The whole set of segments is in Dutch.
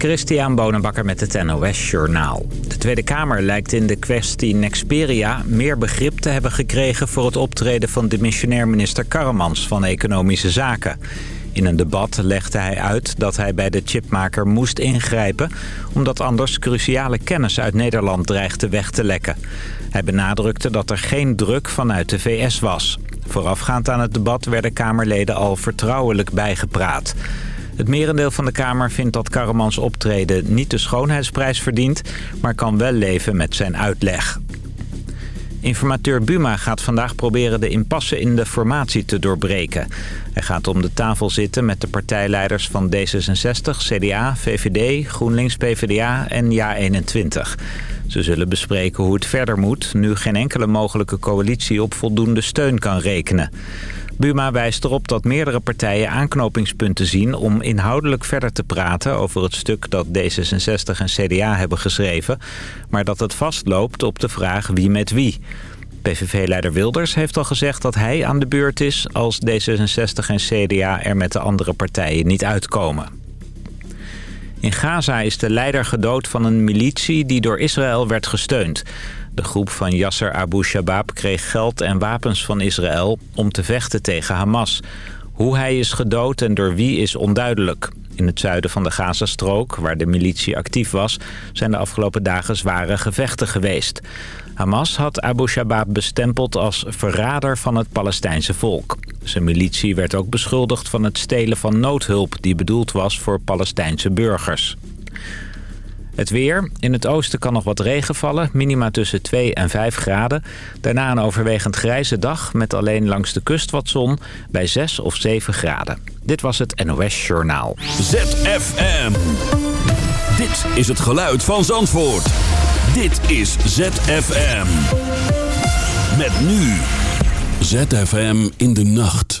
Christian Bonenbakker met het NOS Journaal. De Tweede Kamer lijkt in de kwestie Nexperia meer begrip te hebben gekregen... voor het optreden van de missionair minister Karremans van Economische Zaken. In een debat legde hij uit dat hij bij de chipmaker moest ingrijpen... omdat anders cruciale kennis uit Nederland dreigde weg te lekken. Hij benadrukte dat er geen druk vanuit de VS was. Voorafgaand aan het debat werden Kamerleden al vertrouwelijk bijgepraat... Het merendeel van de Kamer vindt dat Karremans optreden niet de schoonheidsprijs verdient... maar kan wel leven met zijn uitleg. Informateur Buma gaat vandaag proberen de impasse in de formatie te doorbreken. Hij gaat om de tafel zitten met de partijleiders van D66, CDA, VVD, GroenLinks, PvdA en JA21. Ze zullen bespreken hoe het verder moet... nu geen enkele mogelijke coalitie op voldoende steun kan rekenen. Buma wijst erop dat meerdere partijen aanknopingspunten zien... om inhoudelijk verder te praten over het stuk dat D66 en CDA hebben geschreven... maar dat het vastloopt op de vraag wie met wie. PVV-leider Wilders heeft al gezegd dat hij aan de beurt is... als D66 en CDA er met de andere partijen niet uitkomen. In Gaza is de leider gedood van een militie die door Israël werd gesteund... De groep van Yasser Abu Shabab kreeg geld en wapens van Israël om te vechten tegen Hamas. Hoe hij is gedood en door wie is onduidelijk. In het zuiden van de Gazastrook, waar de militie actief was... zijn de afgelopen dagen zware gevechten geweest. Hamas had Abu Shabab bestempeld als verrader van het Palestijnse volk. Zijn militie werd ook beschuldigd van het stelen van noodhulp... die bedoeld was voor Palestijnse burgers. Het weer. In het oosten kan nog wat regen vallen. Minima tussen 2 en 5 graden. Daarna een overwegend grijze dag met alleen langs de kust wat zon bij 6 of 7 graden. Dit was het NOS Journaal. ZFM. Dit is het geluid van Zandvoort. Dit is ZFM. Met nu. ZFM in de nacht.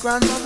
Grandmother?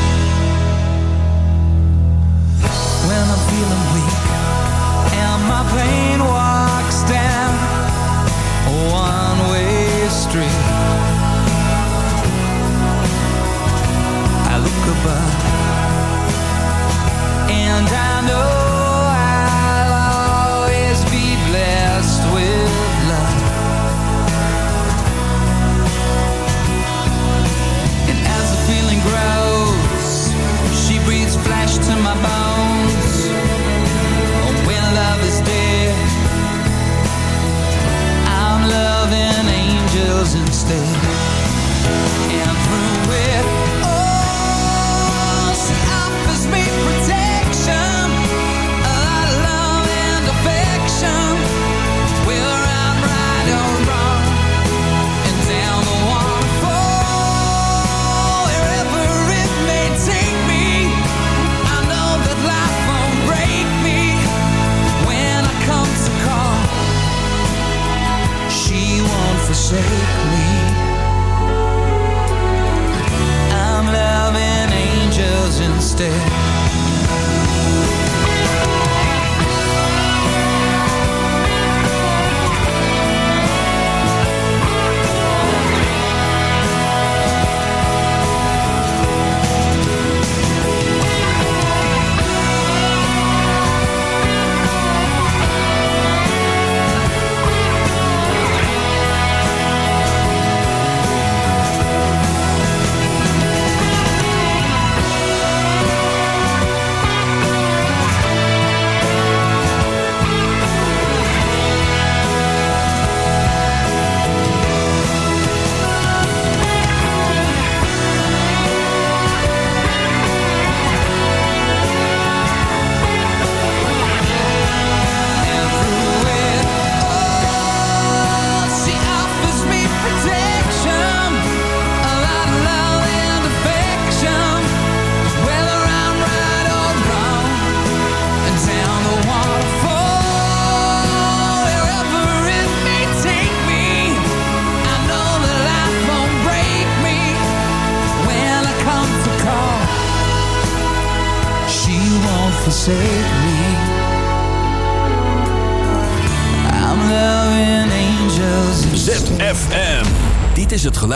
instead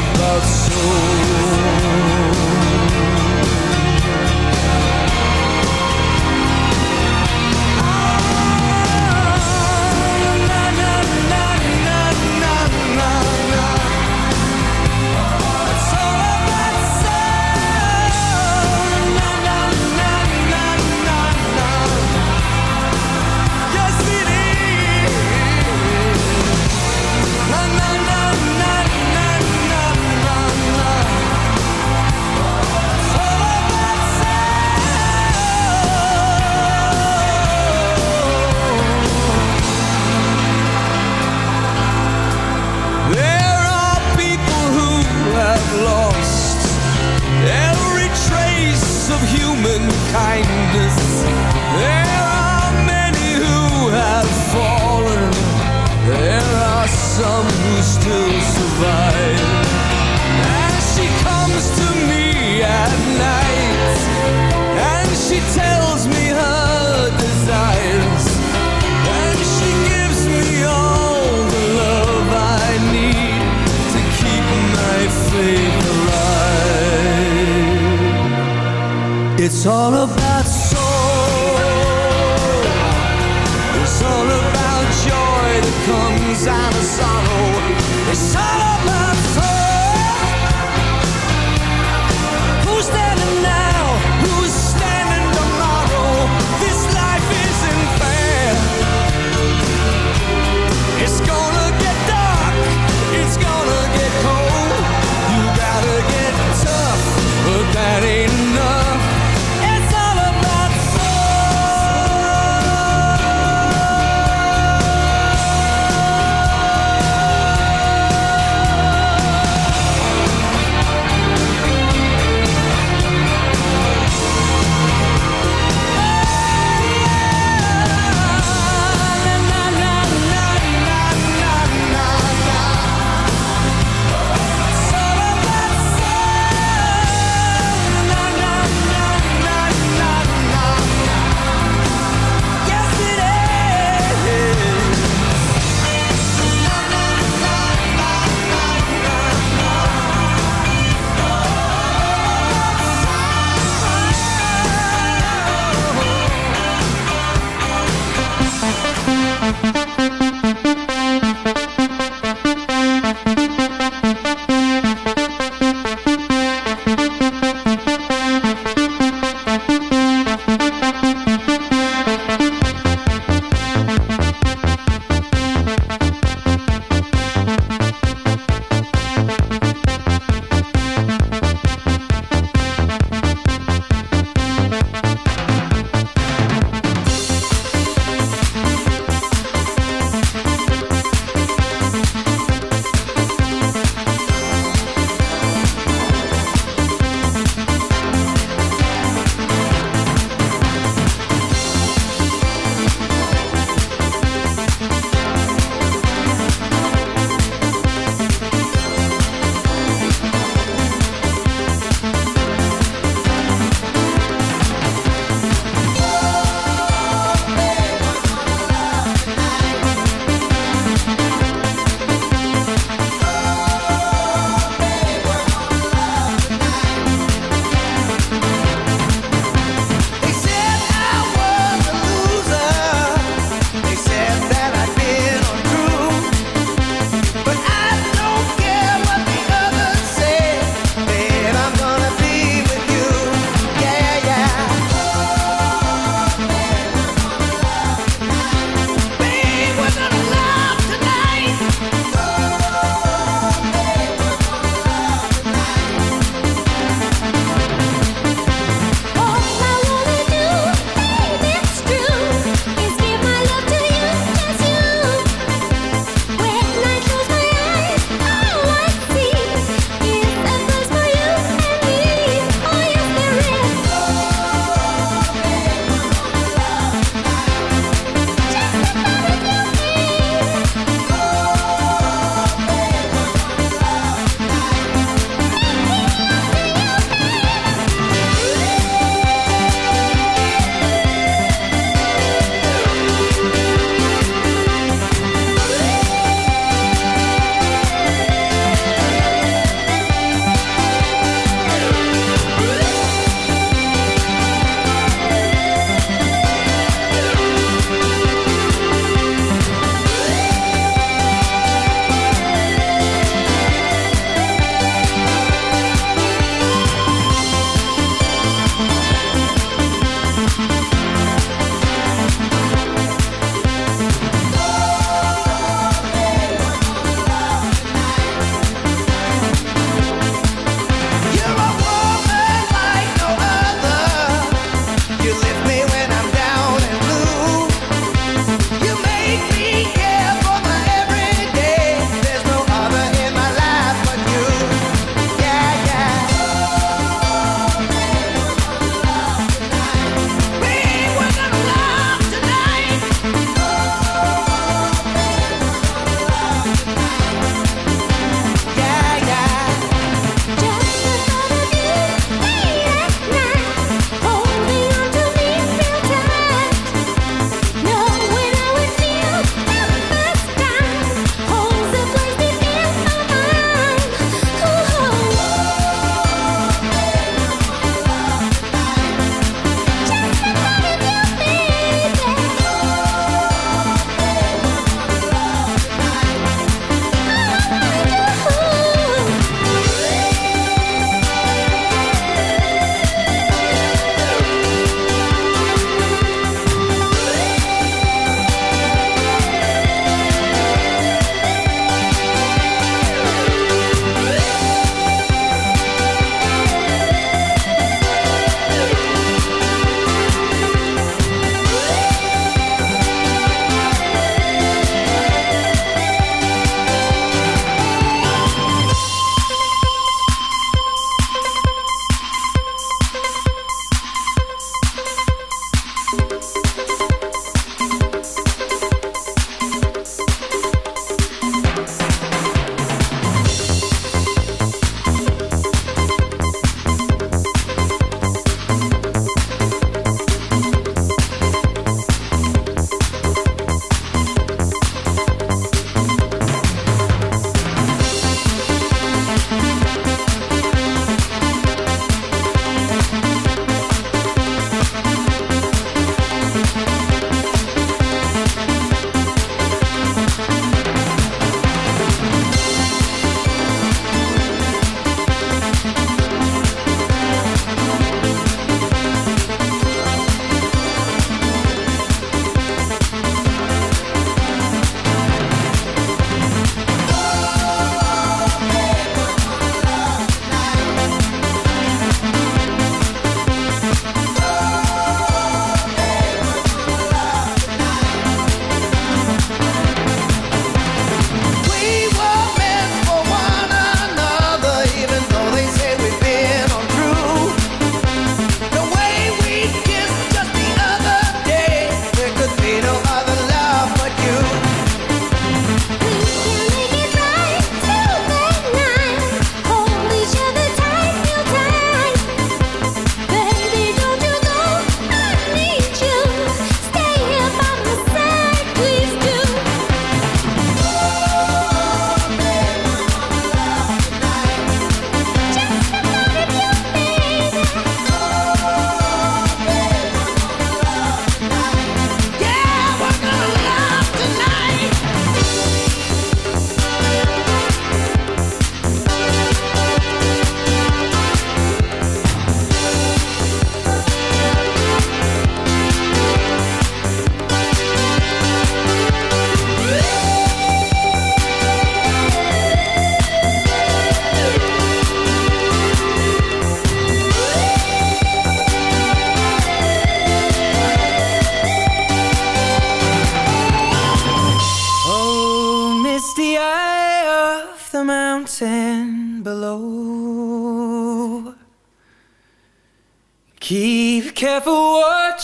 about soul. human kindness. There are many who have fallen. There are some who still survive. It's all about soul. It's all about joy that comes out of song.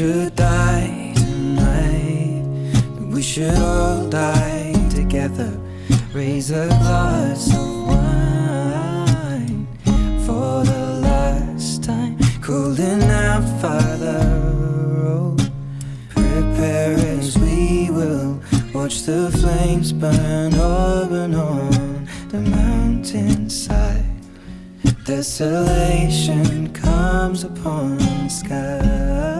Should die tonight, we should all die together. Raise a glass of wine for the last time. Calling out, Father, oh, prepare as we will watch the flames burn up and on the mountainside. Desolation comes upon the sky.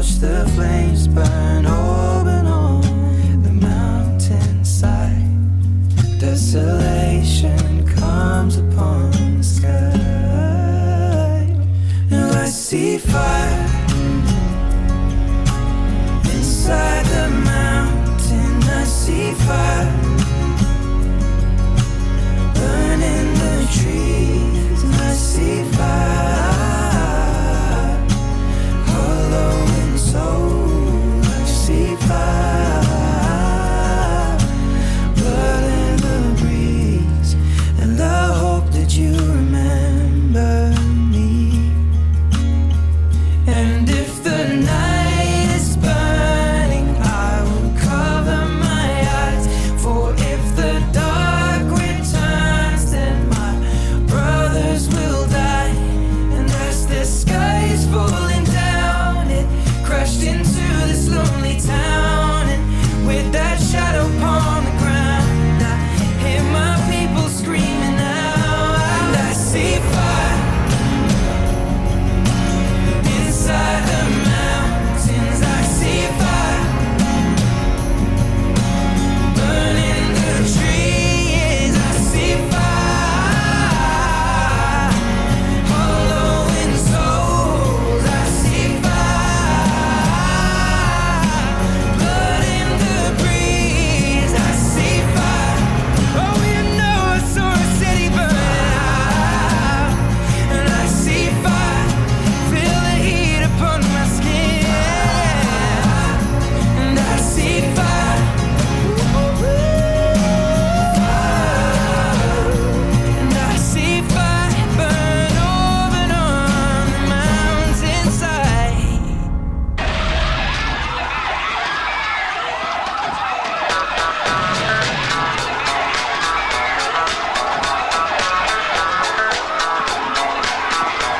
watch the flames burn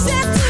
said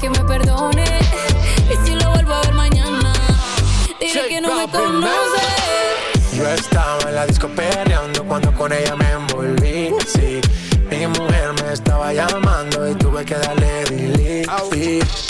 que me perdone. Y si lo vuelvo a ver mañana, diré que no me conoce. Yo estaba en la disco perreando cuando con ella me envolví. Sí, mi mujer me estaba llamando y tuve que darle delete